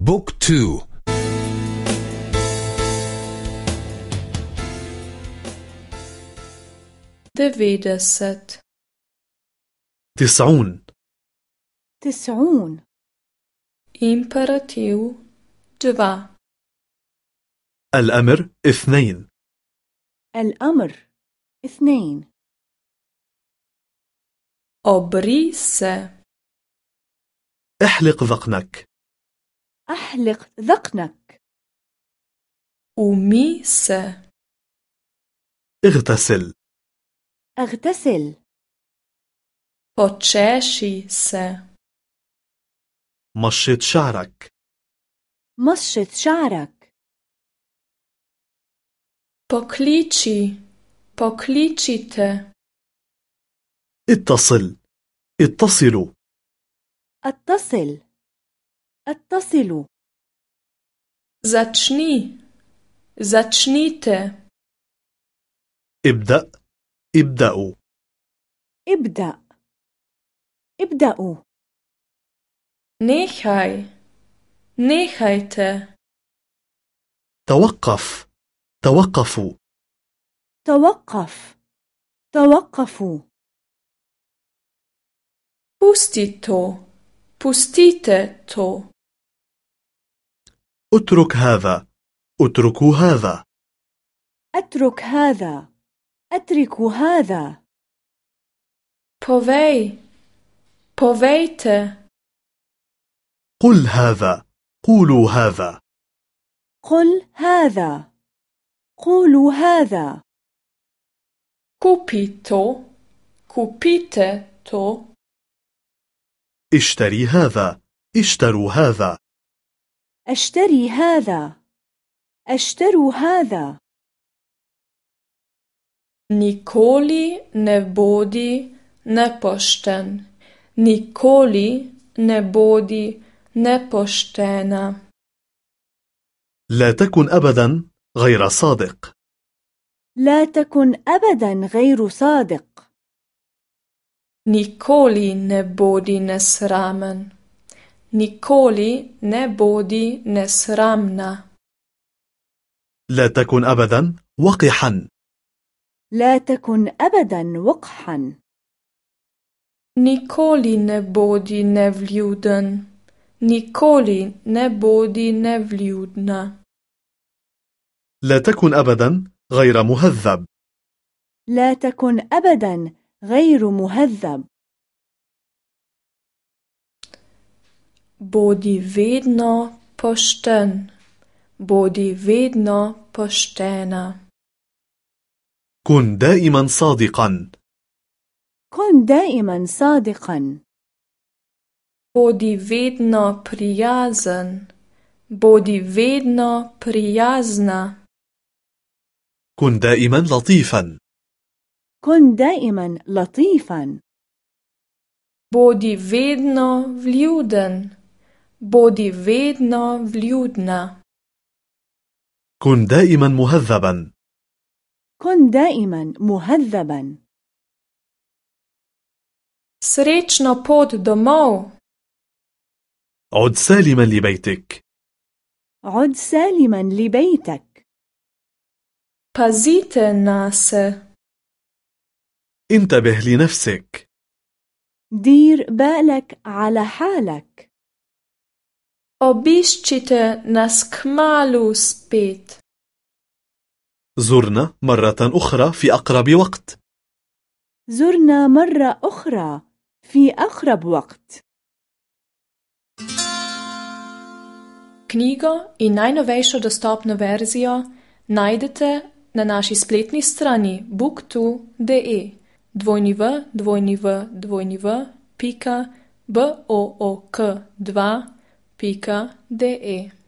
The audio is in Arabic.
Book two. Devetdeset تسعون. تسعون. Imperativ dva الأمر اثنين. الأمر اثنين. se. احلق ذقنك. أحلق ذقنك Umi se. اغتسل أغتسل Počeši se. مشط شعرك مشط شعرك Pokliči. Pokličite. اتصل اتصلوا أتصل اتصلوا Začni. Začnite. ابدأ ابدأوا ابدأ ابدأوا Nehaj. Nehajte. توقف توقفوا توقف توقفوا Pusti to. أترك هذا. اتركوا هذا. أترك هذا. أترك هذا. Povej. Povejte. قل هذا. قولوا هذا. قل هذا. قولوا هذا. Kupi to. Kupite to. اشتري هذا. اشتروا هذا. أشتري هذا. أشتر هذا. نيكولي نبودي نبوشتن نيكولي نبودي نبوشتنا لا تكن أبدا غير صادق. لا تكن أبدا غير صادق. نيكولي نبودي نسرامن نيكولي نبودي نسرامنا لا تكن أبدا وقحا. لا تكن أبدا وقحا. نيكولي نبودي نفليودن نيكولي نبودي نفليودنا لا تكن أبدا غير مهذب. لا تكن أبدا غير مهذب. Bodi vedno pošten. Bodi vedno poštena. كن دائما صادقا كن دائما صادقا Bodi vedno prijazen. Bodi vedno prijazna. كن دائما لطيفا كن دائما لطيفا Bodi vedno vljuden. Bodi vedno vljudna. كن دائما مهذبا كن دائما مهذبا Srečno pot domov. عد سالما لبيتك عد سالما لبيتك Pazite na se. انتبه لنفسك دير بالك على حالك Obiščite nas kmalu spet. زرنا مرة أخرى في أقرب وقت زرنا مرة أخرى في أقرب وقت Knjigo in najnovejšo dostopno verzijo najdete na naši spletni strani book2.de Pica de E.